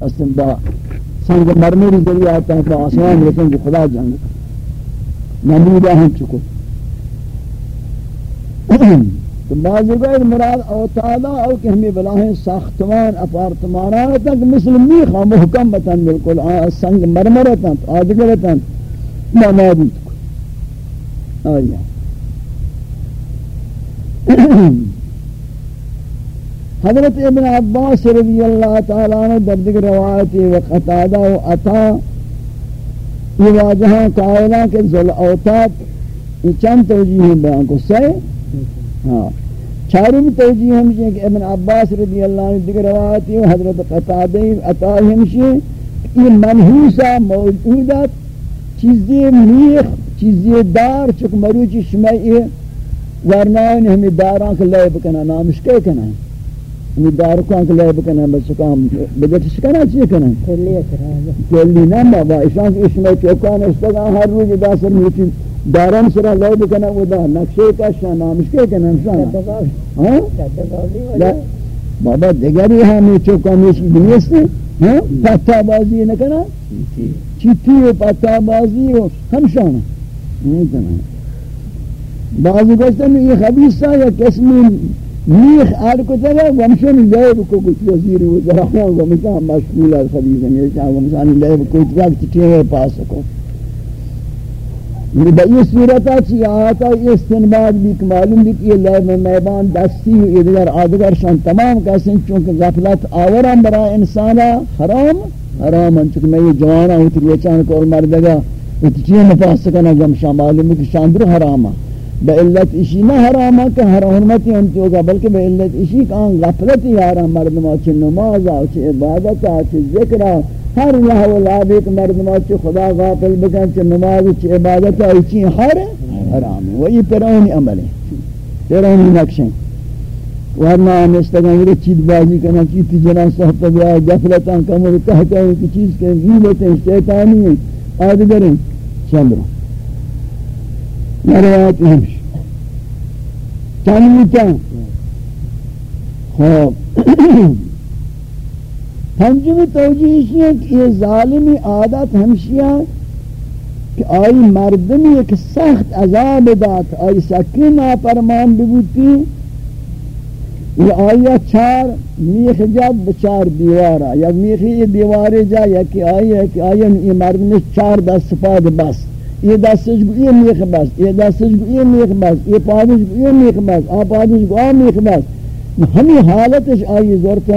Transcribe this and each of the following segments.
اسم با سنگ مرمری ذریعہ آتا ہے تو آسمان رسن کو خدا جنگ نمودہ ہم چکو۔ تو بعض غیر مراد او تعالی او کہ ہمیں بلاہیں ساختمان اپارتمانات تک مثل میخا محکم بتن، بالکل سنگ مرمرتن آدگرتن ما نابود۔ کو آیا حضرت ابن عباس رضی اللہ تعالیٰ عنہ در دیگر روایتی و قطادہ و عطا یہ واجہاں قائلہ کہ ذل اوتاب یہ چند توجیہ بیان کو سے ہاں۔ چارم توجیہ ہمشہ کہ ابن عباس رضی اللہ عنہ دیگر روایتی و حضرت قطادہ عطا ہمشہ یہ منحوسہ موجودت چیزی میخ، چیزی دار چک مروچی شمعی ورنائن ہمیں داران کے لیے بکنا نامش کے کنا ہمیں دار کو انکل ہے بکنا بس کام بجٹ شکنا چیے کنا کلی کرا کلی نہ بابا اشان اس میں اس استگا ہر روز داس میٹی دارم سرا لے بکنا ودا نقشے کا شان مشکل کنا انسان ہاں بابا دیگری ہمی چوکان اس دنیا سے ہاں پتا بازی نہ کنا چیتی پتا بازی ہم شان نہیں کنا بعضی گوشتن یہ خبیصہ یا قسمی میخ آر کو تگا ومشن لیب کو کچھ وزیر وزراء ومشان مشکول ہے خبیصہ یہ چاہا ومشان لیب کو اتگا کچھ ہے پاس کو یعنی بئی صورتا چی آتا یہ استنباد بھی معلوم بھی کہ یہ لیب میبان دستی و ادگر آدگر شان تمام کسن چونکہ غفلت آوران برای انسانا حرام. حرام چونکہ میں یہ جوانا ہوتی یہ چاہاں کو مردگا اتچی مفاس کنا گمشان معلوم بھی کہ شاندر حراما با علت اشی، نہ حرامہ کہ ہر حرمتی انتی ہوگا بلکہ با علت اشی کہ آن غفلتی یارا مردمہ چھ نمازا چھ عبادتا چھ ذکرہ ہر لحو العابق مردمہ چھ خدا غافل بکن چھ نماز چھ عبادتا چھ حر حرام. ہے وہی پیرونی عمل ہے پیرونی نقشیں ورنہ ہم مستقام رو چید بازی کنا چیتی جنان صحبت بیا غفلتاں کمر کہتا ہے کہ چیز کے غیبتیں، شیطانی ہیں آدگریں چند رو روایت ہمش چند میتن خوب پنجمی توجیہشی ہے کہ یہ ظالمی عادت ہمشیہ کہ آئی مردمی ایک سخت عذاب دات آئی سکی ناپرمان بگوتی یہ آئی چار میخ جد بچار دیوارا یا میخی دیواری جا یا کہ آئی ہے کہ آئی یہ مردمی چار دست سپاد بس. یہ دستش کو یہ میخ بس، یہ دستش کو یہ میخ بس، یہ پادش کو یہ میخ بس، آ پادش کو آ میخ بس۔ ہمیں حالتش آئی زورتا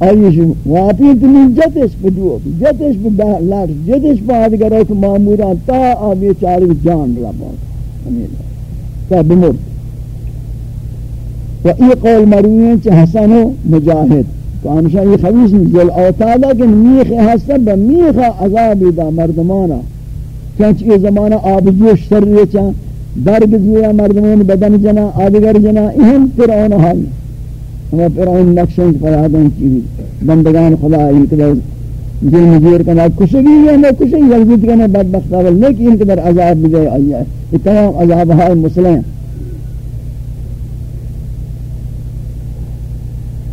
آئیش واپی تنی جتش پہ بدو جتش بدا لار جتش بعد گرے کہ ماموران تا آبی چاری جان را بات تا بمرد و ای قول مروین چه حسن و مجاہد۔ تو ہمشہ یہ خبیص نہیں جل اوتادا کہ میخ حسن بمیخ عذابی دا مردمانا۔ چنچ یہ زمانہ آب جوش سر ریچا درگ زویا مردمون بدن جنا، آدگر جنا، اہم فرعون حال۔ ہمیں فرعون نقشن پر آدم کی بندگان خدا انقدر جن مجیر کنا، کشگی ہے میں کشگی یلگیت کنا، بدبخت اول لیکن انقدر عذاب بھی آئی ہے۔ یہ تمام عذاب ہے مسلم۔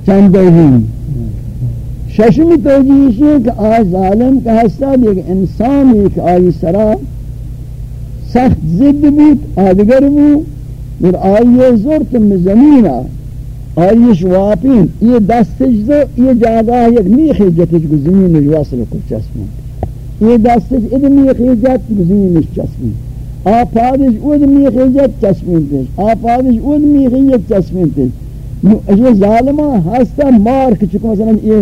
چند دوہین ششمی توجیش ہے کہ آ ظالم کا حصہ ایک انسان ایک آئی سرا سخت ضد بیت آدگر بو اور آئی زورت میں زمین آئیش واپین یہ دستش دو یہ جاگہ یک میخی جتش کو زمین جواصل کو چسمون یہ دست دستش اد میخی جت کو زمین چسمون آپادش اد میخی جت چسمون تش. آپادش اد میخی جت چسمون تش. یہ ظالمہ ہستا مار کچھ مثلا یہ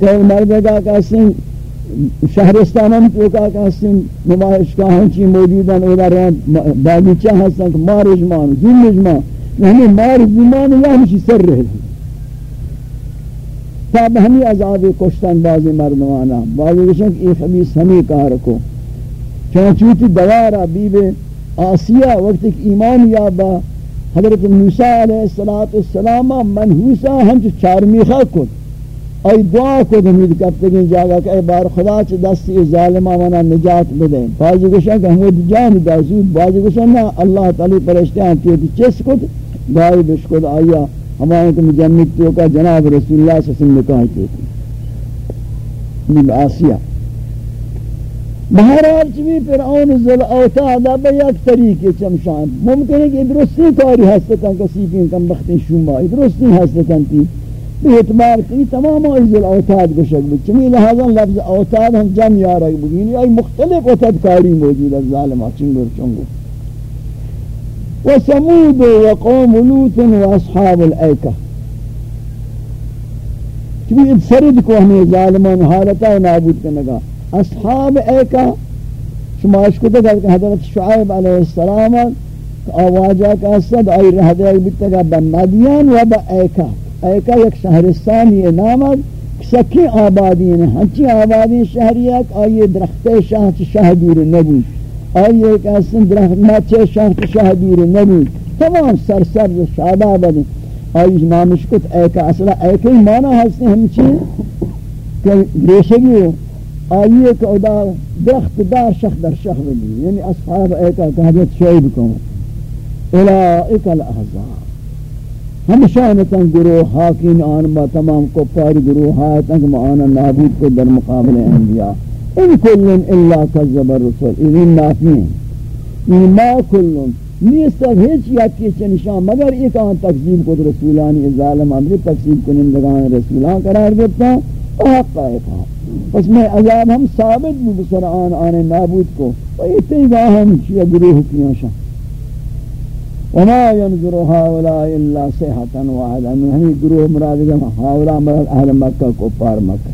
کہ مردگا کسن شہرستانم تو کا کا سن نمائش کا کسن نمائشگاہ ہنچی موجودن اولا رہن باغیچہ ہستن کہ مار اجمان ظلم اجمان یعنی مار زمان یا ہمشی سر رہے تا بہمی عذاب کشتن بعضی مردمانا بعضی کشن کہ یہ خبیص ہمیں کار کو چونچوتی دوارا بیب آسیہ وقت ایک ایمان یابا حضرت موسیٰ علیہ السلام منحوسا ہم چارمیخہ کن ای دعا کو دمید کرتے گئے جاگا کہ اے بار خدا چھ دستی ظالمہ منا نجات بدیں بعضی گوشن کہ ہمیں جان دا زود. بعضی گوشن نا اللہ تعالی پرشتے ہیں کہ چس کد؟ دائی بشکد آیا ہمارے کو مجمد تو کا جناب رسول اللہ صلی اللہ علیہ وسلم نے کہا کہ نیل آسیہ. بہرحال چوی فرعون ذل اوتاد با یک طریقے چمشان. ممکن ہے کہ درستی کاری ہستتاں کسی کی کم بختی شما درستی ہستتاں تی بے اعتبار کی تمام ذل اوتاد گشک بھی چمی لہذا لفظ اوتاد ہم جم یارک بگینی ای مختلف اوتاد کاری موجود ہے ظالمہ چنگر چنگو وثمود وقوم لوط واصحاب الایکہ چمی اتسرد کو ہمیں ظالمان حالتا نابود کرنگا اصحاب ایکا شما اشکو تک حضرت شعیب علیہ السلام آواجہ کا صد آئی رہ دے بیتگا بمدین و با ایکا ایکا یک شہرستانی نامد سکی آبادی ہیں ہنچی آبادی شہریت آئی درخت شاہ شاہ دور نبی آئی ایک اصلا درخت مچے شاہ شاہ دور نبی تمام سر سر شادہ بدن آئی نامش کت ایکا اصلا ایکا ہی مانا ہستے ہمچی کہ گریشگی ہو۔ آئیے کہ ادا درخت دار شخ در شخ بلی یعنی اصحاب ایکا کہ حضرت شعیب کو۔ اولائک الاحزاب۔ ہم شانتاں گروہ حاکین آن با تمام کپار گروہ آیتاں کہ معانا نابود کو در مقابل انبیاء۔ ان کلن الا کذب الرسول اذن نافین یعنی ما کلن۔ نیست ہیچ یکی چنشان مگر ایک آن تقسیم کو رسولانی ظالم امری تقسیم کنندگان رسولان قرار دیتا حق ایک آن۔ پس میں عذاب ہم ثابت بھی بسر آن آنے نابود کو۔ و وہی تیگا ہم چیئے گروہ کیوں شاہ۔ وما ينظر هؤلاء إلا صيحة واحدة. من ہمیں گروہ مراد ہے هؤلاء مراد مکہ کو پار مکہ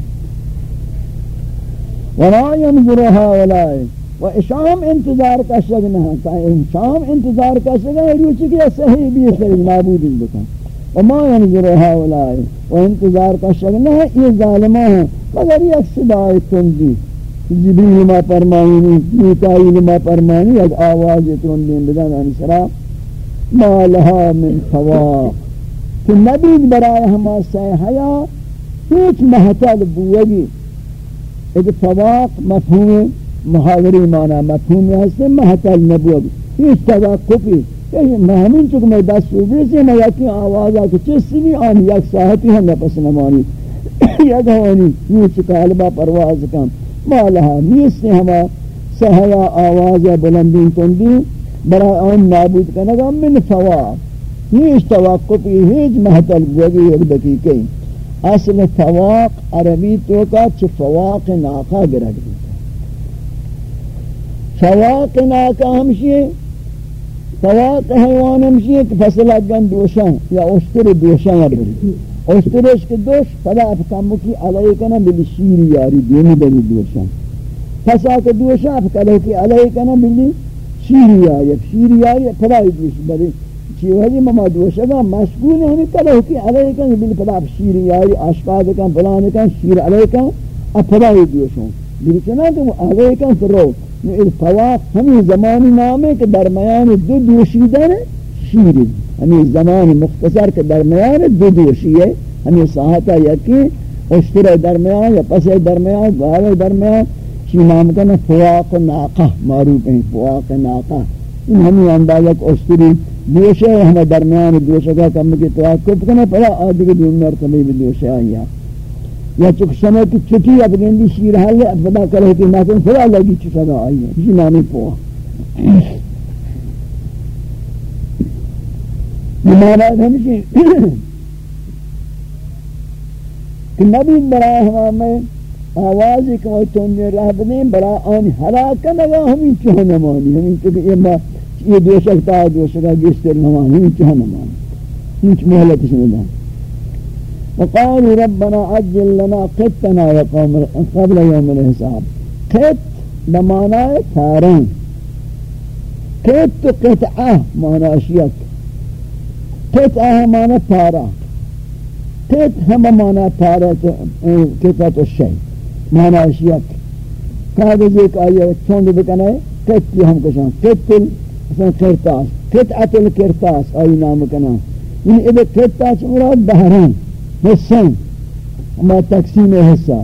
وما ينظر هؤلاء. و اشام انتظار کا شک اشام انتظار کا شک ہے روچ کی صحیح بھی صحیح معبود وما ينظر هؤلاء. و انتظار کا شک نہ مگر یک صدای تندی. جبریل ما فرمائنی میکائیل ما فرمائنی یک آواز تندی بدن انسرا ما لها من فواق کہ نبید برای ہما سیحیا ہیچ محتل بوگی ایک فواق مفہوم محاوری مانا مفہوم ہستے محتل نبوگی ہیچ توقفی. یعنی میں ہمین چکہ میں دست سوبری سے میں یکی آوازا کہ چس بھی آن یک ساہتی ہم نفس نمانی. یک یدھونی نیچ کالبا پرواز کم مالہا نیستے ہما سہیا آواز بلندین کندی برای آن نابود کنگا من فواق نیش توقفی ہیچ محتل بوگی یک دقیقی اصل فواق عربی تو کا چھ فواق ناقا گرگ دی فواق ناقا ہمشی فواق حیوان ہمشی کہ فصل اگن دوشن یا اشتر دوشن بری اشترش که دوش، فلا افکمو کی علیه کنه بلی شیری یاری دینی بلی دوشن پسا که دوشن افکمو کی علیه کنه بلی شیری یاری شیری یاری فلای دوش بلی چی وحدی مما دوشگا مشغول ہمیں کلو کی؟ علیه کنه بلی فلا شیری یاری اشقاد کن، فلان کن، شیر علیه کن. افلای دوشن بلی چنان که علیه کن، فرو. الفواق ہمیں زمانی نامے کہ درمیان دو دوشیدن شیری. ہمیں زمان مختصر کے درمیان دو دوشی ہے ہمیں ساہتا یکی، اشتر درمیان یا پس درمیان گاہ درمیان چی نام کنا فواق ناقہ، معروف ہیں، فواق ناقہ۔ ان ہمیں اندازہ کو اشتری دوشے ہمیں درمیان دوشے کا کم کی توقف کنا پڑا آدھے کے دون مرتبہ بھی دوشے آئی ہے یا چک سمے کی چکی اب گندی شیر حل ہے، اب بدا کرے کہ ناکن پھر لگی چکا آئی ہے۔ اسی نامی فواق مانا ہمشی کہ نبی برای ہمیں آوازی کہ وہ چونی رہ بدیں برای آنی حلاکہ لگا ہمیں چوہ نمانی ہمیں چونکہ یہ ما یہ دو شکتا ہے دو شکتا گستر نمانی ہمیں چوہ نمانی ہمیں محلت سندہ وقالوا ربنا عجل لنا قتنا وقوم قبل يوم الحساب. قت بمعنى فارن قت قطعه معنى اشياء قط مانا پارا قط ہم مانا پارا قطعت الشیء مانا اشیاء کاغذ ایک آئیے چھوند بکنے قط کی ہم کشان قط القرطاس قطعت القرطاس آئی نام کنا یعنی ادھے قطعت مراد بہران حصن ما تقسیم حصہ.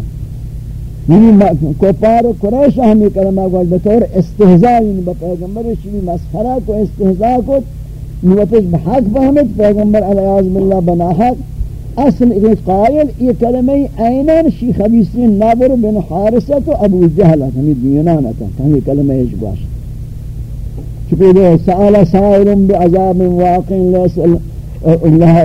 یعنی کپار و قریش ہمیں کلمہ گوش بطور استہزاء یعنی با پیغمبر شبی مسخرہ کو استہزاء کو نوتش بحق فهمت پیغمبر علیہ باللہ بنا حق اصل ایک قائل یہ کلمہ اینن شی خبیثین نابر بن حارثت و ابو جہل ہمیں یعنی دینانا تھا ہمیں یعنی کلمہ ایش گواش چکہ دے سآل سائر بعذاب واقع لیسل اللہ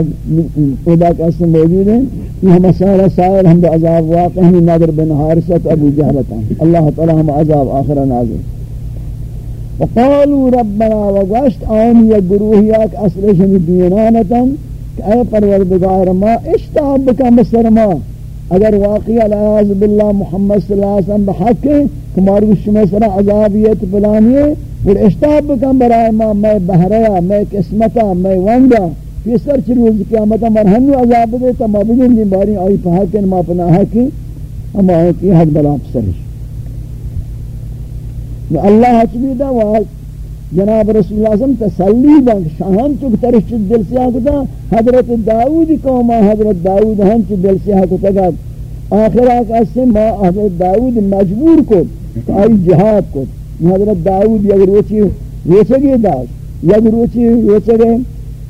ادا کا اسم موجود ہے یہ ہم سائر سائر ہم بعذاب واقع یعنی ہمیں نابر بن حارثت و ابو جہل تھا اللہ تعالی ہم عذاب آخر نازل. وقالوا ربنا وغشت آن یا گروہیات اصل شمی دینانا تھا کہ اے پروردگار ما اشتاب بکا مصر ما۔ اگر واقعی علیہ باللہ محمد صلی اللہ علیہ وسلم بحق ہے کماری شما سرا عذابیت پلانی ہے۔ اور اشتاب بکا برائے ما، میں بہریا، میں قسمتا، میں ونگا پیسر چی روز قیامتا مرہنو عذاب دے تا ما بگن دیں باری آئی پہاکن ما پناہ کی اما آئی کی حق بلا پسرش اللہ حچبی دا وہاں جناب رسول اللہ صلی اللہ تسلی بنک شاہن چک ترش چک دل سے آکتا حضرت داود قوما حضرت داود ہن چک دل سے آکتا گا۔ آخر آکا سے ما حضرت داود مجبور کو آئی جہاد کو حضرت داود یک روچی روچگی داشت، یک روچی روچگی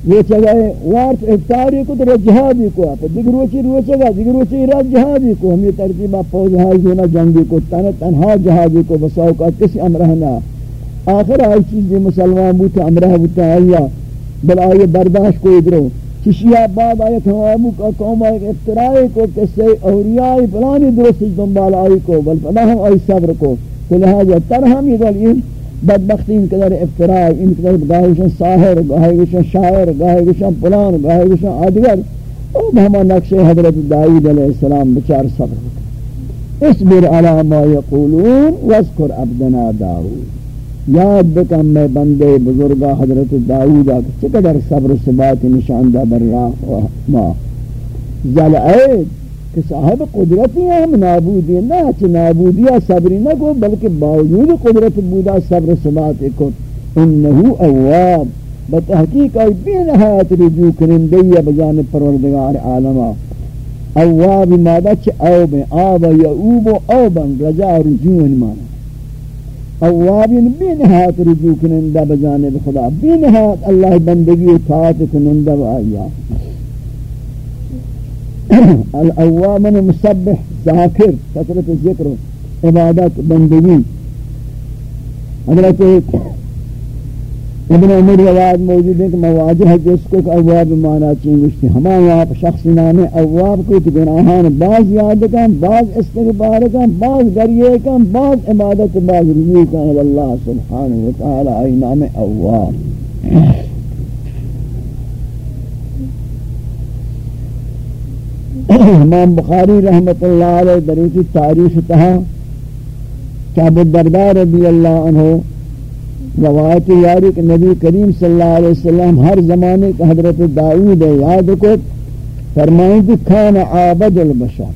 روچگی وارت افتاری کو تو جہادی کو آپ دیگر روچی روچگا، دیگر روچی را جہادی کو ہم یہ ترتیبہ پوز ہائی جونا جنگی کو تنہا جہادی کو بساوکا کسی امرہ نہ۔ آخر آئی چیز مسلمان بوتا امرہ بوتا آیا بل آئے برداشت کو ادرو چشیہ بعد آئے تمامو کا قوم آئے افترائی کو کسی اوریائی پلانی درست دنبال آئی کو، بل پلا ہم آئی صبر کو۔ تو لہذا ترہم یہ دل یہ بدبختی ان قدر افترائی، ان قدر گاہی گشن ساہر گاہی گشن شاعر، گاہی گشن پلان، گاہی گشن آدگر۔ او ہما نقش حضرت دائید علیہ السلام بچار صبر۔ اصبر علی ما یقولون، واذکر عبدنا داود یاد بکم میں بندے بزرگا حضرت داؤدا چقدر صبر و سبات نشاندہ بر راہ ما. زلعید، کہ صاحب قدرتی ہیں ہم نابودی، نہ چھ نابودیا صبری نہ کو، بلکہ باوجود قدرت بودا صبر سبات کو انہو اواب. بتحقیق ای بے نہایت رجوع کرندی بجانب پروردگار عالمہ اواب مادہ چھ اوب آب یعوب اوبا رجا رجوع مانا اوابین بی نہایت رجوع کنندہ بجانب خدا. بی نہایت اللہ بندگی اطاعت کنندہ بآیا الاوابن مسبح ذاکر فترت ذکر عبادت بندگی. حضرت ابن عمر روایت موجود ہے کہ مواجہ جس کو کہ اواب مانا چین گشتی ہمارے آپ شخص نام اواب کو تو گناہان، بعض یاد کن بعض استغبار کن بعض گریے کن بعض عبادت بعض رجوع کن اللہ سبحانہ وتعالی، آئی نام اواب۔ امام بخاری رحمت اللہ علیہ دریتی تاریخ تہا کہ ابو الدردار رضی اللہ عنہ روایت یاری کہ نبی کریم صلی اللہ علیہ وسلم ہر زمانے کا حضرت داؤد یاد کو فرمائیں کہ کھانا عابد البشر۔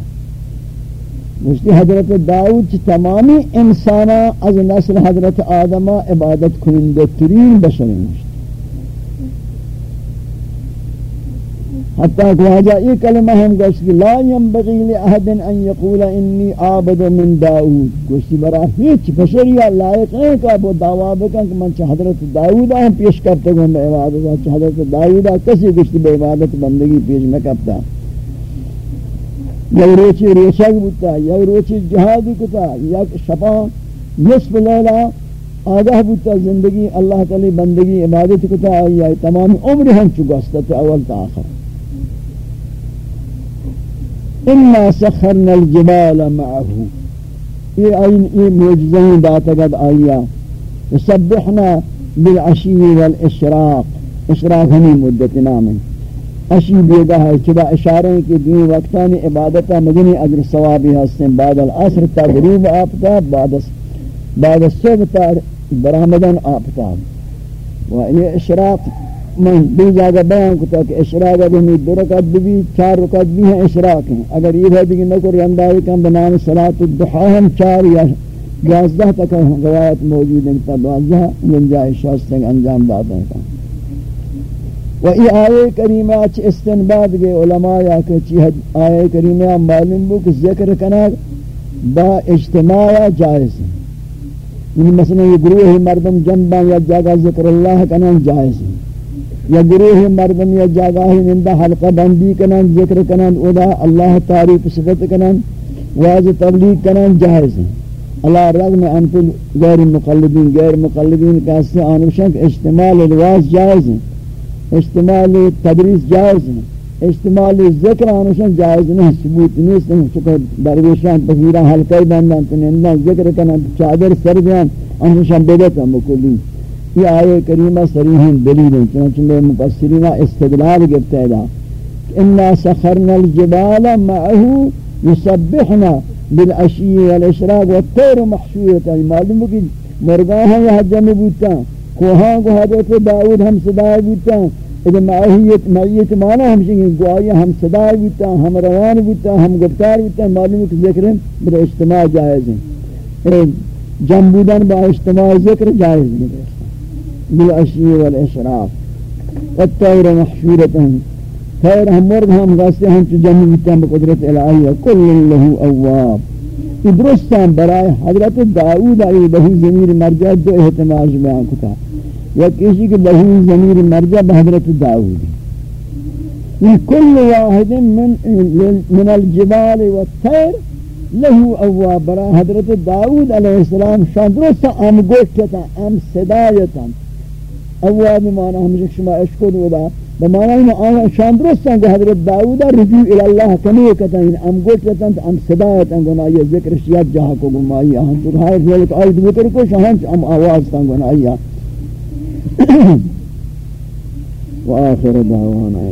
مجھتی حضرت داؤد تمامی انسانا از نسل حضرت آدمہ عبادت کنندترین بشر مجھتی حتی کہ واجہ یہ کلمہ ہم گوشت لا ينبغی لأحد ان یقول انی عابد من داود. گوشتی برا ہیچ بشریہ لائق ہے کہ اب وہ دعویٰ بکن کہ من چھ حضرت داود ہم پیش کرتے گوں میں عبادت چھ حضرت داود کسی گوشتی بے عبادت بندگی پیش میں کرتا۔ یا روچی ریشک بودتا یا روچی جہادی کتا، یا شفا، نصف لیلہ آگاہ بودتا زندگی اللہ تعالی بندگی عبادت کتا، یا تمام عمر ہم چکا اول تا آخر۔ انا سخرنا الجبال معه. یہ این یہ معجزہیں داتا قد آیا سبحنا بالعشی والاشراق اشراق ہمیں مدت نام ہے. اشی بیدہ ہے چبا اشارے کی دین وقتانی عبادتہ مدنی اجر ثوابی ہستیں بعد العصر تا غروب آپتا، بعد بعد الصبح تا برامدن آپتا. و یہ اشراق من دو جگہ بیان کتا کہ اشراق ابھی دو رکعت بھی چار رکعت بھی ہیں اشراق ہیں۔ اگر یہ ہے کہ نکو ریانداری کم بنام صلاة الدحا ہم چار یا دوازدہ تک روایت موجود ہیں تا دوازدہ گنجائش شاستنگ انجام داتا ہے و ای آیے کریمہ چھ استنباد گئے علماء یا کہ چی آیے کریمہ معلوم بو کہ ذکر کنا با اجتماع جائز ہے۔ یعنی مثلا یہ گروہ مردم جنبان یا جاگہ ذکر اللہ کنا جائز ہے۔ یا گروہ مردم یا جاگاہ نندہ حلقہ بندی کنن ذکر کنن ادا اللہ تعریف صفت کنن واضح تبلیغ کنن جائز ہیں۔ اللہ رغم انت غیر مقلدین غیر مقلدین کا سے آنوشن کہ اجتمال الواز جائز ہیں۔ اجتمال تدریس جائز ہیں۔ اجتمال ذکر آنوشن جائز نہیں، ثبوت نہیں سن چکہ درویشان پذیرہ حلقہ بندن تنندہ ذکر کنن چادر سر بیان آنوشن بدتا مکلی یہ آئے کریمہ سریح دلیل چنانچہ میں مفسرین استدلال گفتا ہے انا سخرنا الجبال معه يسبحنا بالعشی والاشراق والطير محشورة۔ معلوم کہ مرغاں ہیں یہ جمع بوتا کوہاں کو حضرت داؤد ہم صدای بوتا اذا معیت معیت مانا ہم شنگی گوایا ہم صدای بوتا ہم روان بوتا ہم گفتار بوتا معلوم کہ ذکر ہیں بر اجتماع جائز ہیں۔ جمع بودن با اجتماع ذکر جائز نہیں۔ بالعشی والاشراف والطير محشورة خیر ہم مرد ہم غاستے ہم چو جمع بیتا بقدرت الہی کل له أواب. یہ درستان برای حضرت داود علی بہی زمیر مرجع دو احتماج بیان کتا. کسی کہ بہی زمیر مرجع بحضرت داود. یہ کل واحد من من الجبال والطير له أواب. برای حضرت داود علیہ السلام شان درستا آم گوشتا آم صدایتا اواب مانا ہمشہ شما اشکر ودا بمانا ہم آنا شان درستان کہ حضرت داودا رجوع الاللہ کمی کتا ان ام گوٹ رتن ام صدایتا گنا یہ ذکر شیاد جہاں کو گمائی ہم تو ہائے فیلت آئی دوتر کو شہنچ ام آواز تن گنا آئی وآخر دعوانا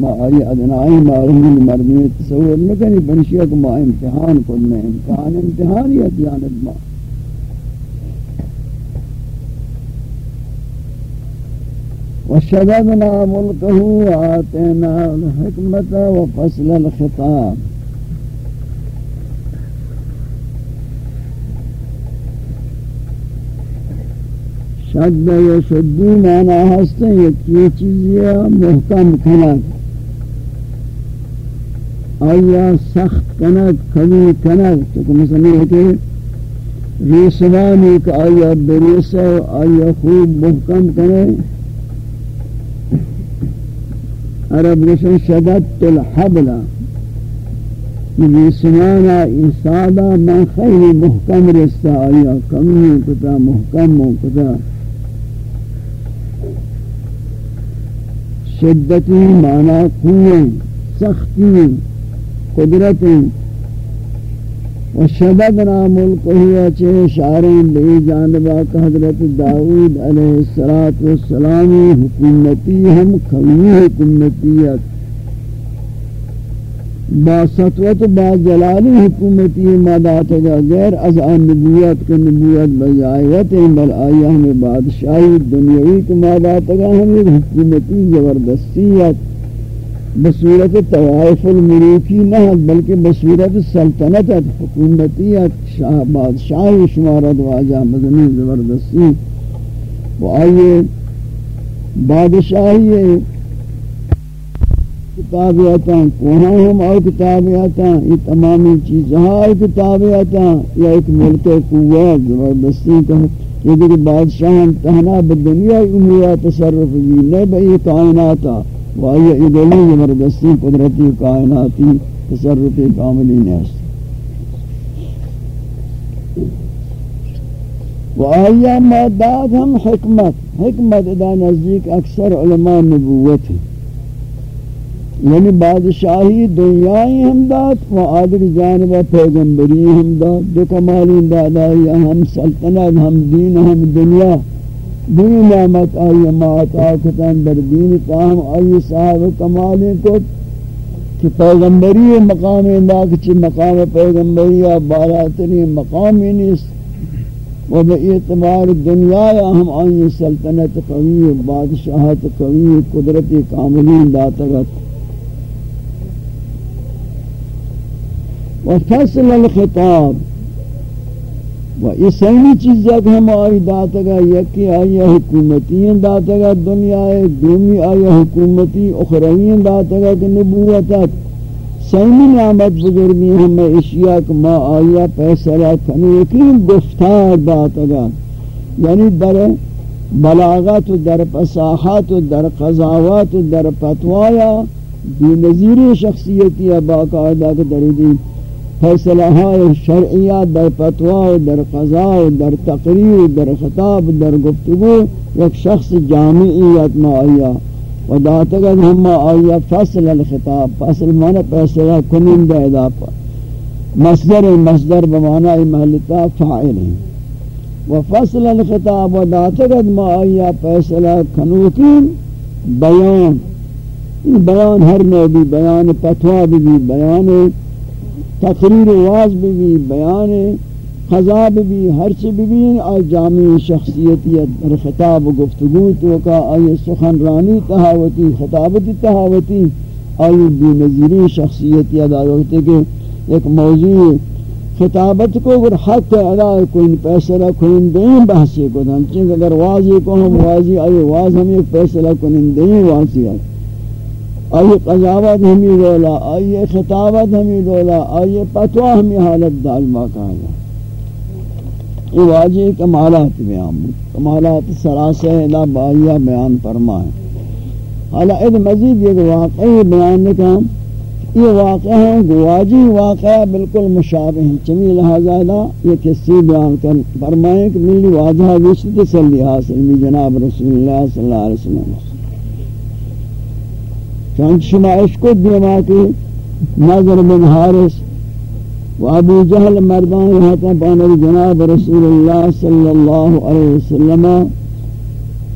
ما آئی ادنائی معلومین مردمی تصور مکنی بنشیہ کو ما امتحان کن امتحان امتحان یا دیانت ما۔ وشددنا ملكه وآتينا الحكمة وفصل الخطاب۔ شد یا شدی معنی ہستے یہ چیزی محکم کنک آیا سخت کنک کبھی کنک تو مثلا یہ کہ ریسوانی کا آیا بریسا، آیا خوب محکم کنک عرب نشن شددت الحبل۔ ریسوانا انسادا من خیلی محکم رستا، آیا کمی کتا، محکم کتا۔ شدتی معنی قویں سختی۔ قدرت و شددنا ملک ہوا چھے شعرین بے جانبا کہ حضرت داود علیہ السلام حکومتی ہم کمی حکومتیت با سطوت با جلالی حکومتی مدات گا غیر از آن نبویت کے نبویت بجائیت ہیں، بل آیا ہمیں بادشاہی دنیاوی کو مدات گا ہم حکومتی زبردستیت بصورت توائف الملوکی نہ، بلکہ بصورت سلطنت حکومتیت شاہ بادشاہی شمارت واجہ مدنی زبردستی۔ وہ آئیے، بادشاہی کتابیاتا کوہاں ہم اور کتابیاتا یہ تمامی چیزیں آئی کتابیاتا یا ایک ملک قوت زبردستی کا یہ دیکھ بادشاہ تہنا بدنیا امورا تصرف بھی لے بئی کائناتا و وآئی ادلی زبردستی قدرتی کائناتی تصرف کاملی نیست و وآئی مادات ہم حکمت حکمت ادا نزدیک اکثر علماء نبوت ہیں. یعنی بادشاہی دنیای ہم داد و آدھر جانب پیغمبری ہم داد، دو کمالی دادائی، ہم سلطنت، ہم دین، ہم دنیا. دین نعمت آئی مات آکتاً در دین تاہم آئی صاحب کمالی کو کہ پیغمبری مقام انداک چی مقام پیغمبری یا بالاتری مقامی نیست و بے اعتبار دنیا ہم آئی سلطنت قوی بادشاہت قوی قدرت کاملی داتگت وفصل الخطاب و یہ اسینی چیزیں کہ ہم آئی داتا گا یکی آئی حکومتین داتا گا دنیا دومی آئی حکومتی اخرین داتا گا کہ نبوتت سینی نعمت بزرگی ہمیں اشیاء کہ ما آئی پیسرہ کنی یکی گفتار داتا گا یعنی در بلاغت و در پساحت و در قضاوات و در پتوایا بی نظیر شخصیتی باقاعدہ کہ دردی فیصلہ شرعیات در فتوا در قضاء در تقریر، در خطاب، در گفتگو ایک شخص جامعیت ما آیا. و داتگت ہم آیا فصل الخطاب، فصل مانا فیصلہ کنن دا ادا پا. مصدر مصدر بمعنی محلتا فائل ہیں و فصل الخطاب و داتگت ما آیا فیصلہ کنوکین، بیان. بیان ہر نوبی بیان فتوا بھی بیان تقریر واز بھی بیان خذاب بھی، ہر چی بھی آئی جامع شخصیتیت در خطاب و گفتگو تو کا آئی سخن رانی تہاوتی، خطابتی تہاوتی۔ آئی بی نظیری شخصیتیت آئی وقت کہ ایک موضوع خطابت کو اگر حق ادا کوئی پیسرہ کنندین بحثی کو دن۔ چنکہ اگر واضی کو ہم واضی آئی واض ہم ایک پیسرہ کنندین واضی آئی آئی قضاوت ہمی رولا آئی خطابت ہمی رولا آئی پتوہ ہمی حالت دالما کہا جائے یہ واجہ کمالات بیان کمالات سراسہ لا بائیہ بیان فرمائے حالا اید مزید یہ واقعی بیان نکا یہ واقع ہیں گواجی واقع بالکل مشابہ ہیں چمی لہذا لا یہ کسی بیان کر فرمائے کہ میری واجہ وشت تسلی حاصل می جناب رسول اللہ صلی اللہ علیہ وسلم۔ چند شما عشق دیما کی نظر بن حارس و ابو جہل مردان رہتا پانے جناب رسول اللہ صلی اللہ علیہ وسلم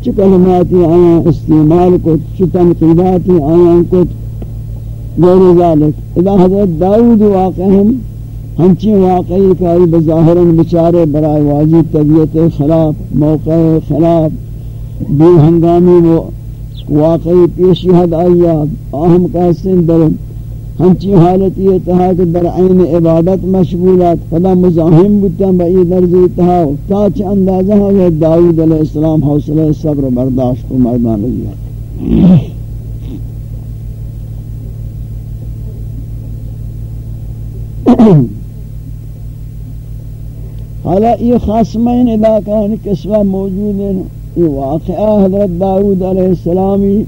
چھ کلماتی آیاں استعمال کو چھ تنقیداتی آیاں کو غیر ذالک۔ اذا حضرت داود واقع ہم ہنچی واقعی کاری بظاہرن بچارے برائے واجی طبیعت خلاف، موقع خلاف، بے ہنگامی وہ واقعی پیشی حد آئیات آہم کا سن در ہنچی حالت یہ تہا کہ در عین عبادت مشغولات، خدا مزاہم بودتا بئی درجی تہا تا چھ اندازہ ہے داود علیہ السلام حوصلہ صبر برداشت کو میدان لگیا حالا یہ خاصمین علاقہ کسوہ موجود ہیں. یہ واقعہ حضرت داود علیہ السلامی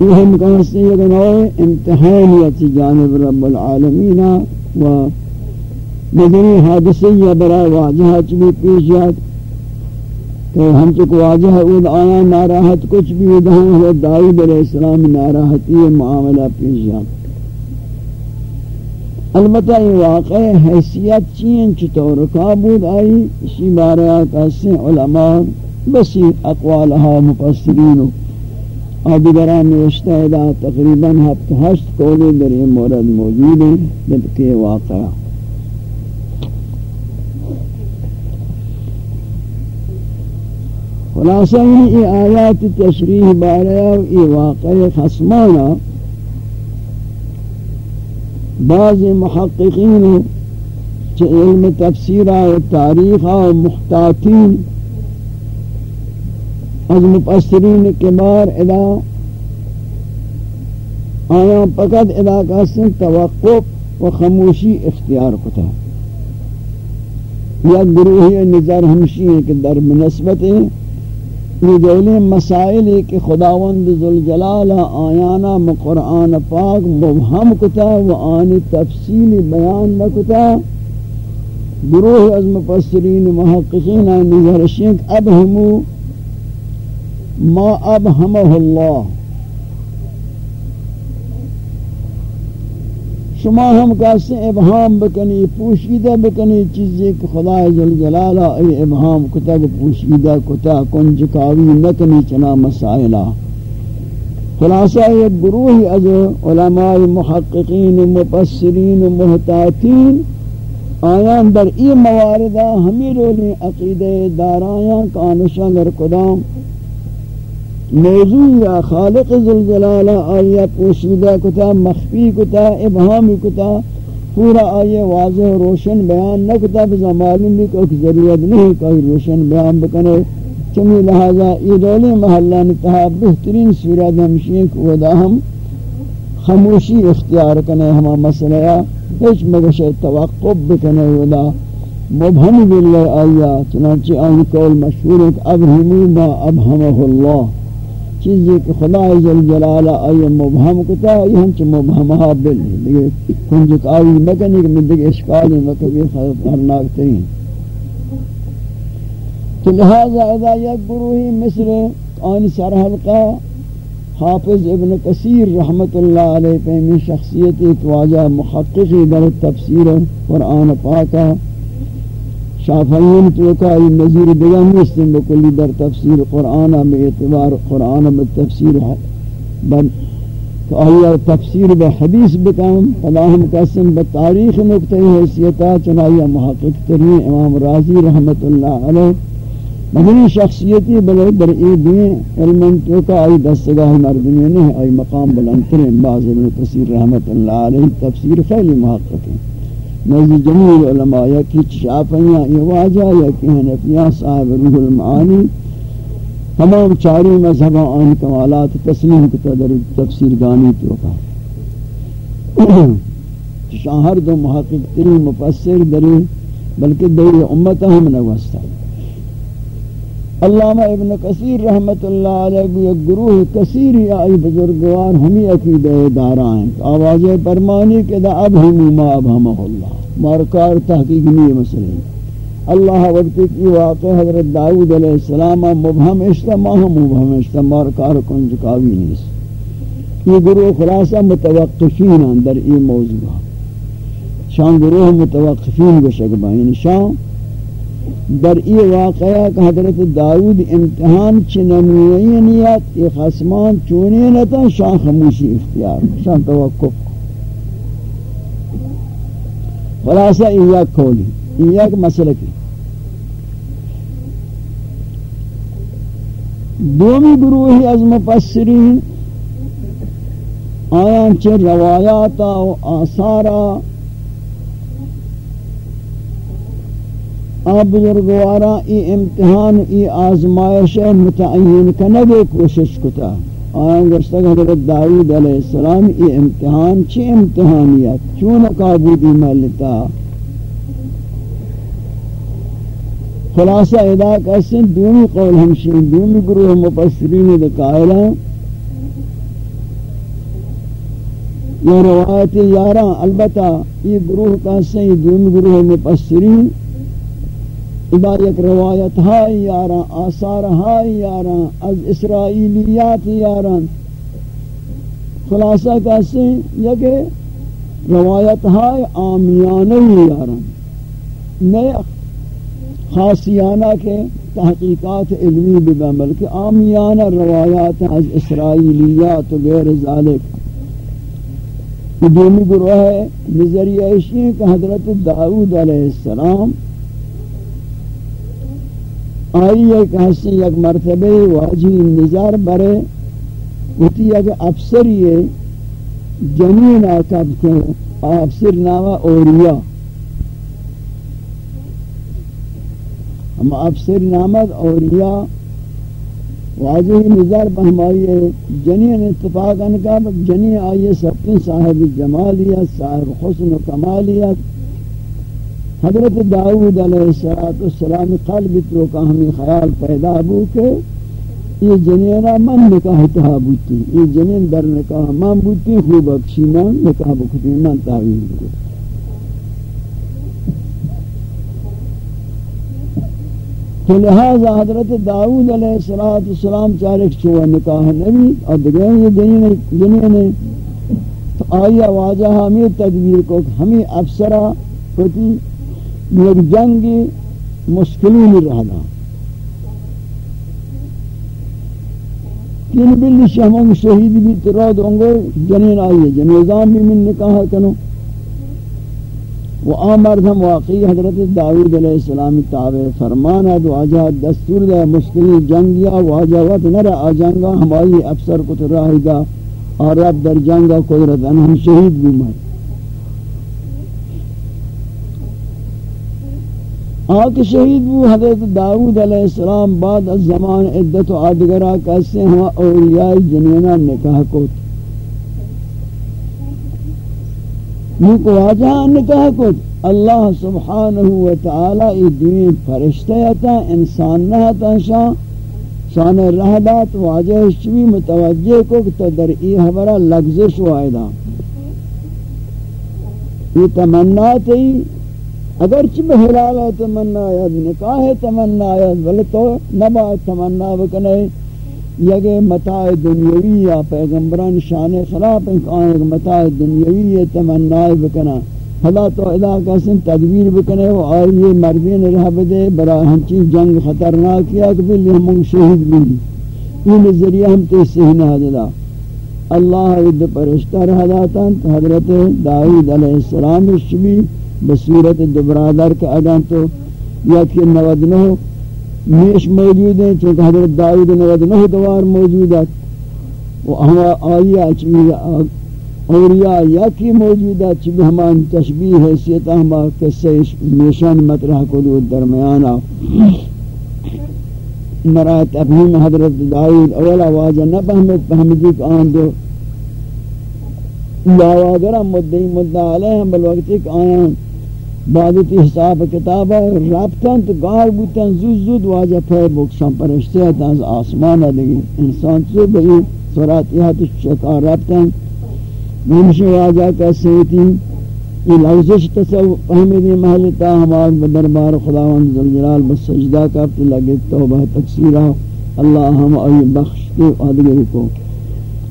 یہ ہم کہتے ہیں کہ نوع امتحانیت جانب رب العالمین و مدنی حادثی برای واجہہ چلی پیش جات کہ ہم چکو واجہ اود آیا، ناراحت کچھ بھی ادھاں، حضرت داود علیہ السلام ناراحتی معاملہ پیش جات البتہ یہ واقع حیثیت چین چطور کابود آئی اسی بارے آتا علماء بسی اقوالها مفسرین آدگران نوشتہ ادا تقریباً ہفت ہشت قولی در یہ مورد موجود ہیں جبکہ واقع. خلاصہ یہ آیات تشریح بارے یہ واقع خسمانہ بعض محققین چه علم تفسیر و تاریخ و محتاطین از مفسرین کبار ادا آیا، فقط ادا کا سن توقف و خاموشی اختیار کتا۔ یا گروہی نظر ہمشی ہیں کہ در منسبت یہ دولی مسائل کہ خداوند ذوالجلال آیانا مقرآن پاک مبہم کتا و آنی تفصیل بیان نکتا۔ گروہ از مفسرین محققین نظر شنک ابہمو ما ابہمہ اللہ۔ شما ہم کہتے ہیں ابہام بکنی، پوشیدہ بکنی چیزیں کہ خدا جلالہ ای ابہام کتا پوشیدہ کتا، کنج کاوی نکنی چنا مسائلہ۔ خلاصہ ایک گروہی از علماء محققین و مپسرین محتاطین، آیان در ای مواردہ ہمیں رولی عقیدہ دارایاں کانشان در قدام موضوع یا خالق ذوالجلالہ آیا پوشیدہ کتا، مخفی کتا، ابہامی کتا، پورا آئیے واضح روشن بیان نہ کتا بزا معلوم بھی کوئی ضرورت نہیں کوئی روشن بیان بکنے۔ چمی لہذا یہ دولی محلہ نتہا بہترین صورت ہمشین کو ودا ہم خموشی اختیار کنے ہما مسئلہ ہیچ مگش توقب بکنے ودا۔ مبہم باللہ آیا، چنانچہ آئی قول مشہور ہے کہ ابہمو ما ابہمہ اللہ۔ چیزی کہ خدا عزل جلالہ آئی مبہم کتا آئی ہم ہنچ مبہمہا بل. دیکھے کنجک آئی مکنی کہ من دیکھ اشکالی مکبی خرناک ترین تو لہذا اذا یک گروہی مصر آنی سر حلقہ حافظ ابن کثیر رحمت اللہ علیہ پہمی شخصیتی تواجہ محققی در تفسیر قرآن پاکہ شافعین تو کا نظیر دیگر نیستن بکلی در تفسیر قرآن میں اعتبار قرآن میں تفسیر ہے بل تو آیا تفسیر بے حدیث بکام فلاہم قسم بتاریخ نکتہ حیثیتا چنائیہ محقق ترین امام راضی رحمت اللہ علیہ مدنی شخصیتی بلے در ای دین علم تو کا آئی دستگاہ مردمی نہیں آئی مقام بلندترین بعض ابن کثیر رحمت اللہ علیہ تفسیر خیلی محقق ہیں. نزد جمیل علماء یکی شافعیاں یہ واجہ یکی حنفیاں صاحب روح المعانی تمام چاری مذہباں آن کمالات تسلیم کتا در تفسیر گانی تو کا شاہر دو محقق تری مفسر دری بلکہ دیر امت ہم نوستا علامہ ابن کثیر رحمت اللہ علیہ ایک گروہ کثیر آئی بزرگوار ہمیں عقیدہ دارائیں آواز پرمانی کے دا اب ہم ما اب ہم اللہ۔ مارکار تحقیق نہیں مسئلہ۔ اللہ وقت کی واقع حضرت داود علیہ السلام مبہم اشتما ہم، مبہم اشتما مارکار کنج کاوی نہیں یہ گروہ خلاصہ متوقفین اندر ای موضوع۔ شان گروہ متوقفین کو شکبہ یعنی شان۔ در ای واقعہ کہ حضرت داود امتحان چنموئی نیت، ای خسمان چونی نتا شان خموشی اختیار شان توقف. خلاصہ، ای یک کولی ای یک مسئلہ کی دومی گروہی از مفسرین، آیان چه روایاتا و آثارا آپ بزرگوارا، ای امتحان، ای آزمائش متعین کنگے کوشش کتا۔ آیاں آیان گشتگ حضرت داود علیہ السلام، ای امتحان چی امتحانیت؟ چون قابودی ملتا؟ خلاصہ ادا کسن دومی قول ہمشین دومی گروہ مفسرین دکائلہ یہ روایت یاران البتہ یہ گروہ کسن یہ دومی گروہ مفسرین۔ ادا یک روایت ہائی یاران آثار ہائی یاران از اسرائیلیات یاران خلاصہ کسن یک روایت ہائی آمیانہ یاران نئے خاصیانہ کے تحقیقات علمی ببن بلکہ آمیانہ روایات از اسرائیلیات و غیر ذالک۔ دومی گروہ ہے، نظریہ ایشی کہ حضرت داود علیہ السلام آئی ایک حسی یک مرتبہ واجی نظار برے ہوتی ہے افسر یہ جنین آکب کے افسر نامہ اوریہ ہم افسر نامد اولیاء واجہ نظر بہمائی جنین اتفاق انکا جنین آئیے سبتن صاحب جمالیت صاحب حسن و کمالیت حضرت داود علیہ السلام قلب تو کا ہمیں خیال پیدا بو کہ یہ جنینہ من نکاح تہا بوتی، یہ جنین در نکاح من بوتی، خوب اکشی من نکاح بکتی، من تحویل بوتی تو لہذا حضرت داود علیہ السلام چارک چوہ نکاح نبی اور دیگر یہ دنیا نے تو آئی واجہ ہمیں تدبیر کو، ہمیں افسرہ ہوتی ایک جنگی مشکلین رہنا تین بلی شہموں شہید بھی تراد ہوں جنین آئیے، جنیزان بھی من نکاح کنو. و آمرد ہم واقعی حضرت داود علیہ السلام تابع فرمانا دو آجا دستور دے، مشکلی جنگیا، و آجا وقت نرا آجانگا ہمائی افسر کو تراہی دا اور رب در جنگا، قدرت ہم شہید بھی مر آکھ شہید بھی حضرت داود علیہ السلام بعد از زمان عدت و آدگرہ کیسے ہوا اولیاء جنینہ نکاح کو۔ یہ کو واجہ نکاح کو۔ اللہ سبحانہ و تعالی ای دین فرشتہ تا انسان نہ تا شان شان رہدات واجہ شوی متوجہ کو کہ در ای ہمارا لغزش وائدہ یہ تمنا تی اگر چھ بہلال تمنا ہے نکاح تمنا ہے بل تو نبا تمنا بکنے۔ یگے متاع دنیوی یا پیغمبران شان خلاف ان ایک متاع دنیوی تمنائے بکنا۔ حلا تو ادا قسم تدبیر بکنے و آئیے مردین رہ بدے۔ برا ہنچی جنگ خطرناک کیا کہ بلی ہم شہید بھی یہ نظریہ ہم تے سہنا دلا اللہ عید پرشتہ رہ داتا۔ حضرت داود علیہ السلام شبی بصورت دبرادر کے اگان تو یکی نودنو میش موجود ہیں، چونکہ حضرت داود نوید نہ دوار موجود ہے وہ آئیہ چمی اولیاء یکی موجود ہے چمی ہمان تشبیح حیثیت ہما قصہ میشان مطرح کو دو درمیانا مرات افہیم حضرت داود اولا واجہ نہ پہمت پہمدی جی کہ آن دو۔ لاواگرہ مدعی مدعا علیہم بلوقتی کہ آیاں بعدتی حساب کتاب رابطان تو گار بوتن زود زود واجہ پہ بکشان پرشتے ہیں از آسمان لگی انسان تو بئی سراتی ہاتھ شکار رابطان نمشی واجہ کا سیتی یہ لوزش تصور فہمیدی محلتا ہمارے دربار خداوند ذلجلال بسجدہ کرتے لگے توبہ تکسیرہ اللہ ہم ای بخشتے آدگری کو.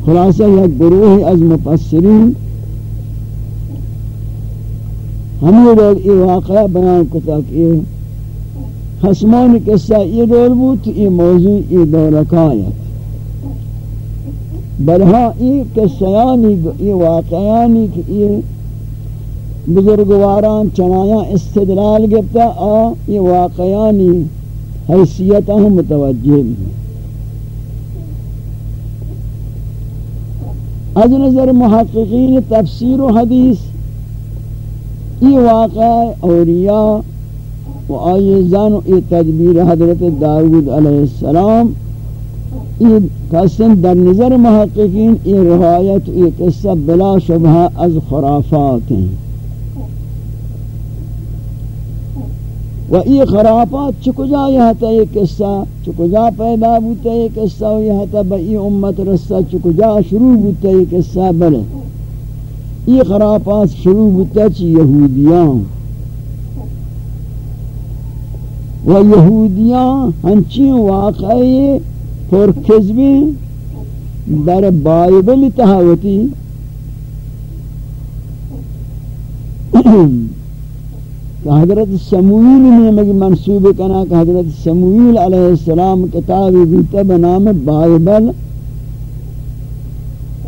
خلاصہ یک گروہ از مفسرین ہمیں لوگ یہ واقعہ بیان کتا کہ خسمان قصہ یہ دور بود یہ موضوع یہ دور کایت بلہا یہ قصیانی یہ واقعانی کہ یہ بزرگواران چنایاں استدلال گفتا آ، یہ واقعانی حیثیت ہم متوجہ بھی از نظر محققین تفسیر و حدیث یہ واقع اولیاء و آئی زن و یہ تدبیر حضرت داود علیہ السلام، یہ قسم در نظر محققین، یہ روایت، یہ قصہ بلا شبہ از خرافات ہیں۔ و یہ خرافات چکجا یہ تا یہ قصہ چکجا پیدا بوتا یہ قصہ و یہ تا بئی امت رسا چکجا شروع بوتا یہ قصہ، بلے۔ یہ خرافات شروع بوتا چی یہودیان و یہودیان ہنچین واقعی پر کذبی در بائبل تہاوتی کہ حضرت سمویل نے مجھے منصوب کنا کہ حضرت سمویل علیہ السلام کتابی بیتا بنام بائبل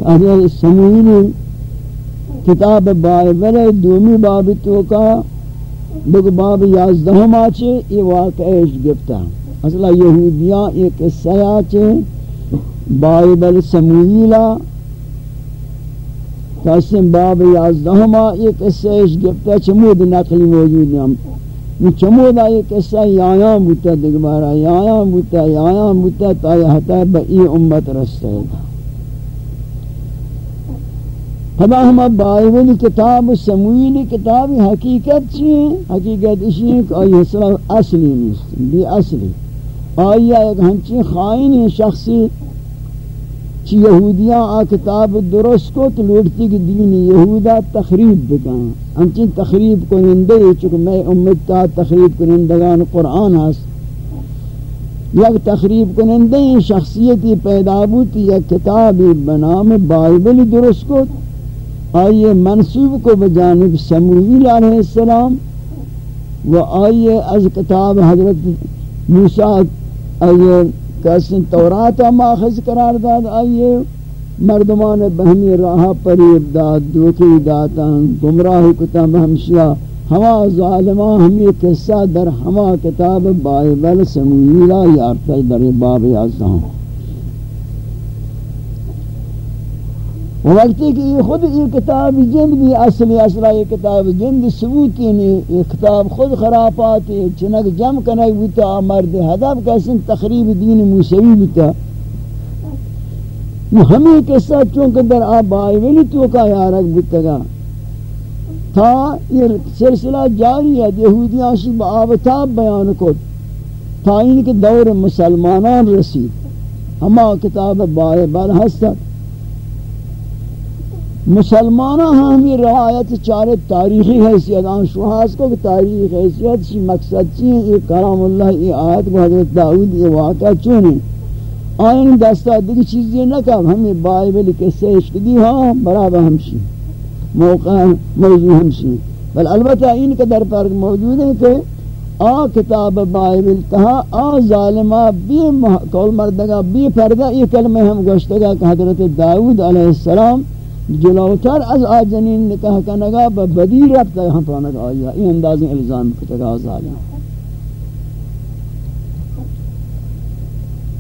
حضرت سمویل کتاب بائبل دومی باب تو کا بگ باب یازدہم آچے یہ واقعیش گفتا۔ اصلا یہودیاں ایک قصہ آچے بائبل سمویلہ قسم باب یازدہ یازدہما، یہ قصہ اس گفتا۔ چمود نقلی موجود ہیں۔ چمود آئی قصہ یایاں بوتا دگبارا یایاں بوتا یایاں بوتا، تا یہتا بئی امت رستے گا ہما ہما بائیولی کتاب سمویلی کتاب حقیقت چیئے؟ حقیقت اسی ہیں کہ آئی حسن اصلی نہیں بھی اصلی۔ آئی ایک ہنچی خائن شخصی چی یہودیاں آ کتاب درست کو تو لوٹتی کہ دین یہودا تخریب بکن۔ ہمچین تخریب کنندے چکہ میں امتا تخریب کنندگان قرآن ہست۔ یک تخریب کنندے شخصیتی پیدا بوتی، یک کتابی بنام بائبل درست کو۔ آئیے منصوب کو بجانب سمویل علیہ السلام و آئیے از کتاب حضرت موسیٰ آئیے کسن تورات ماخذ قرار داد، آئیے مردمان بہنی راہ پریب داد دوکی داتا گمراہ کتا ہمشیا ہما ظالمہ ہمی قصہ در ہما کتاب بائبل سمویلہ یارتا در باب یازدہ ہوں وقتی کہ یہ خود یہ کتاب جند بھی اصلی اصلہ یہ کتاب جند ثبوتی نہیں یہ کتاب خود خرافات چنک جم کنک بوتا مرد حدب کسن تخریب دین موسوی بوتا یہ ہمیں قصہ چونکہ در آب بائیولی تو کا یارک بوتا گا۔ تا یہ سلسلہ جاری ہے، یہودیاں شی با آبتاب بیان کو تا ان کے دور مسلمانان رسید۔ ہما کتاب بائے بائیبل ہستا مسلمانہ ہمیں روایت چارے تاریخی حیثیت، آن شہاز کو تاریخ حیثیت شی مقصد چی یہ کرام اللہ، یہ آیت کو حضرت داود یہ واقعہ چونے آئین دستا دیکھ چیز یہ نہ کہا ہمیں بائیبل کسے عشق دی ہاں برابر ہمشی موقع موضوع ہمشی بل البتہ ان کا در پر موجود ہے کہ آ کتاب بائیبل تہا، آ ظالمہ بی کول مردگا بی پردہ، یہ کلمہ ہم گوشتگا کہ حضرت داود علیہ السلام جلوتر از آجنین نکاح کنگا با بدی رفتا یہاں پانگا آیا. این اندازی الزام کتگا ظالم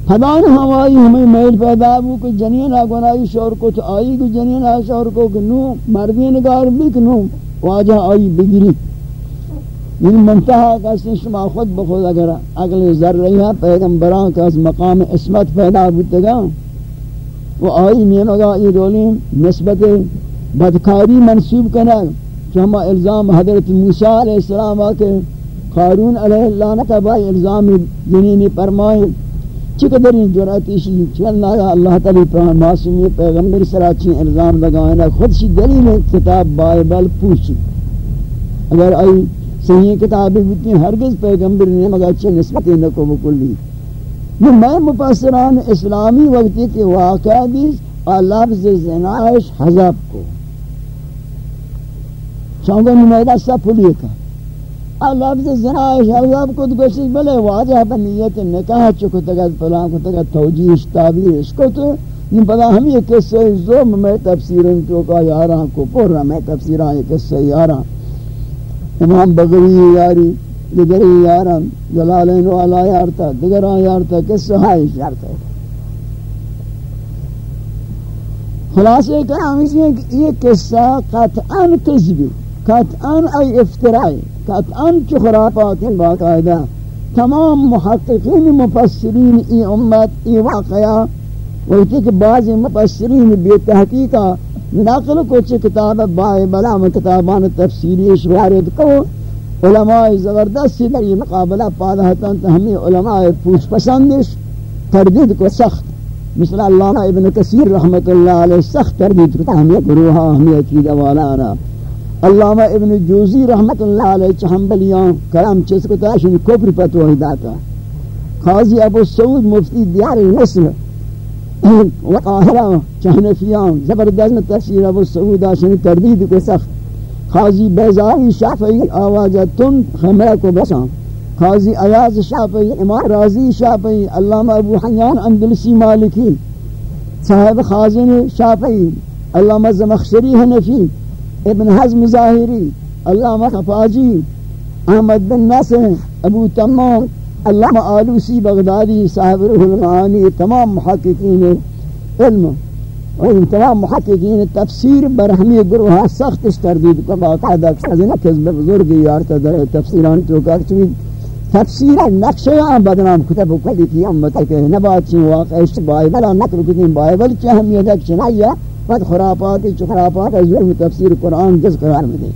حدان ہمائی ہمیں میل پیدا ہو کہ جنین آگونائی شور کو تو آئی کہ جنین آگونائی شور کو کہ نو مردی نگار بھی کہ نو واجہ آئی بگری. من منتحہ کسی شما خود بخود اگر اگلی ذر رہی ہے پیغمبران کا از مقام اسمت پیدا ہوتے گا و آئی نیمگا ای رولیم نسبت بدکاری منصوب کنگ کہ ہما الزام حضرت موسیٰ علیہ السلام آکے، قارون علیہ اللہ نکا الزام جنینی پرمائی، چقدر این جرعتی شی چلنا اللہ تعالی پر معصومی پیغمبر سراچی الزام لگائنا خود شی دلیل کتاب بائبل پوچھی۔ اگر آئی صحیح کتابیں ہوتی ہیں ہرگز پیغمبر نے مگر اچھے نسبتیں نکو بکلی یہ میں مفسران اسلامی وقتی کے واقعہ دیس اور لفظ زنائش حضب کو۔ چونگا نمیدہ سا پھولیے کا لفظ زنا شواب کو تو گوشت بلے واجہ بنیت نکاح چکو تگت فلان کو تگت توجیش تعبیرش کو تو یہ پدا ہم یہ قصہ زوم میں تفسیرن تو کا یاراں کو پر میں تفسیراں یہ قصہ یاراں امام بغوی یاری دیگر یاراں جلالین والا یارتا، دیگر آن یارتا قصہ ہے یارتا. خلاصہ کلام اس یہ قصہ قطعا کذب قطعا ای افترائی، قطعا چو خرافات باقاعدہ تمام محققین مفسرین ای امت، ای واقعہ وقتی کہ بعض مفسرین بے تحقیقہ نقل کو چھ کتاب بائے بلا میں کتابان تفسیری شوارد کو علماء زبردستی در یہ مقابلہ پادہتاں تو ہمیں علماء پوچھ پسندش تردید کو سخت. مثل اللہ ابن کثیر رحمت اللہ علیہ سخت تردید کو ہمیں گروہا ہمیں عقیدہ والا رہا علامہ ابن جوزی رحمت اللہ علیہ چہنبلیاں کرم چیز کو تاشن کفر پتوہی داتا خاضی ابو سعود مفتی دیار نصر وقاہرہ چہنفیان زبردست تفسیر ابو سعود آشن تردید کو سخت. خاضی بیزاری شافعی آوازہ تن خمرہ کو بسان خاضی ایاز شافعی امام رازی شافعی علامہ ابو حیان اندلسی مالکی صاحب خازن شافعی علامہ زمخشری حنفی ابن حزم ظاہری علامہ خفاجی احمد بن نصر ابو تمام علامہ آلوسی بغدادی صاحب روح المعانی تمام محققین علم اور تمام محققین تفسیر برہمی گروہ سخت تردید کو باقاعدہ خزنہ کذب بزرگ یارتا در تفسیران تو کا تفسیر نقشہ بدنام کتب کو لکھی امت کے نبات چھ واقع اس بائبل نقل کتب بائبل چھ اہمیت ہے چنائیہ خرافات خرافات چھ خرافات ظلم تفسیر قرآن جز قرار میں دے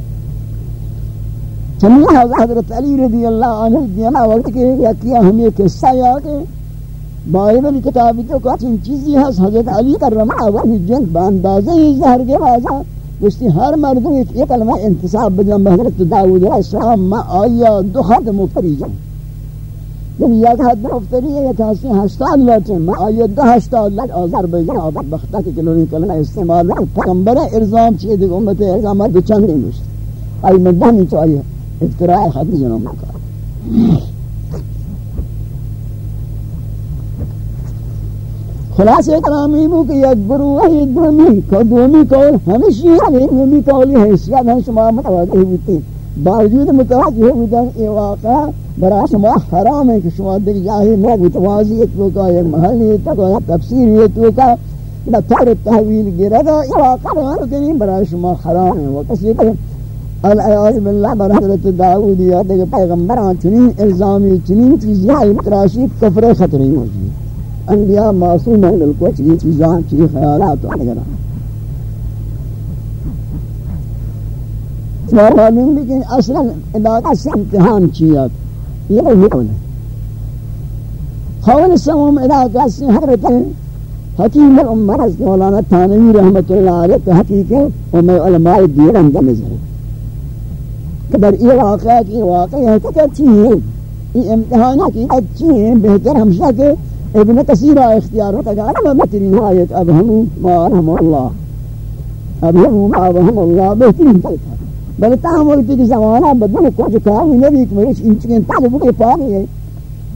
چنیہ حضرت علی رضی اللہ عنہ دینا وقت کہ یکیا ہمیں قصہ یا معرفه بلی کتابی تو که این چیزی هست. حضرت علی کرم اول جن به اندازه هیچ هرگه بازا گوشتی هر مردم یک کلمه انتصاب بدن به حضرت داود علیه السلام. ما آیا دو حد مفریجم یعنی یک حد مفتریه یک هستی هشتاد لاتن ما آیا دو هشتاد لات آزر بزن آباد بخته که کلونی کلمه استعمال دارم پکمبر ارزام چیه؟ دیگه امت ارزام ها دو چند نمیشت ای مدنی تو آیا افتراع حدی جنوب مکار. خلاص کلامی بو کہ یک گروہ دومی کو دومی قول ہمیشی ہے دومی قولی حیثیت ہم شما متوجہ ہوتی۔ باوجود متوجہ ہوتی یہ واقعہ برای شما حرام ہے کہ شما دیکھ جاہی موگ متوازی تو کا ایک محلی تو کا تفسیر یہ تو کا بطور تحویل گردا یہ واقع ہے کہ برای شما حرام ہے۔ وہ کسی کہ العیاذ باللہ بر حضرت داؤد یا دیکھ پیغمبران چنین الزامی، چنین چیزیں ہیں متراشی کفر خطری ہوتی۔ ہے انبیاء معصوم ہیں بالکل چیز چیزاں چیز خیالات وغیرہ معلوم لیکن أصلا عبادت سے امتحان چیت یہ ہے قول سوم علاقہ سے حضرت حکیم الامر از مولانا تانوی رحمت اللہ علیہ کہ حقیقت و میں علماء دیر اندر نظر کہ در یہ واقعہ کی واقعہ ہے کہ اچھی ہے یہ کی اچھی ہے بہتر ہمشہ کہ ابن کثیر اختیار ہوتا کہ أنا بہترین ہوا ایک ابہمو ما رحم اللہ ابہمو ما رحم اللہ بہترین تلکا طيب. بل تعمل کی زمانہ بدن کو جو کہا ہوئی نبی کہ میں إن چکن تاہمو بکے پاہمی ہے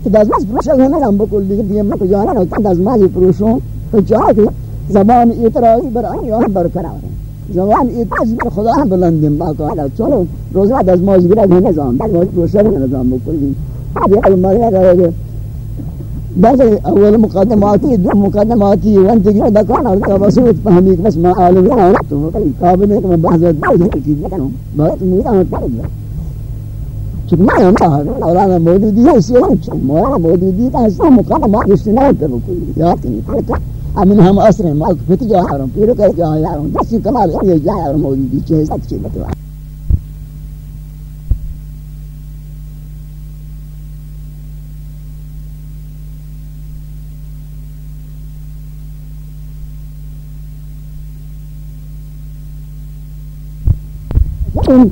کہ دازماز پروشل ہونا رہا بکل دیگر دیگر میں کو جانا رہا ہوتا دازمازی پروشوں تو چاہا کہ زبان اعتراضی بر آنی اور بر کرا رہا زبان اعتراضی بر خدا ہم بلندیم باقا رہا چلو روزہ دازماز گرہ بکل دیگر یہ بس اول مقدماتی دو مقدماتی، وانت جو دکان اور کا بسوت فهمي بس ما عالم لا تو قابل ہے کہ بحث بعد کی لكن بہت میرا ہوتا ہے چون ما يوم مولانا موجودی ہے اسی وقت مولانا موجودی کا حصہ مقدمات استناد بكل يعطيني فرق امن هم اصلا ما كنت جاهرهم في ركعه جاهرهم بس كمال يعني جاهر موجودی چیز اچھی بتوا ان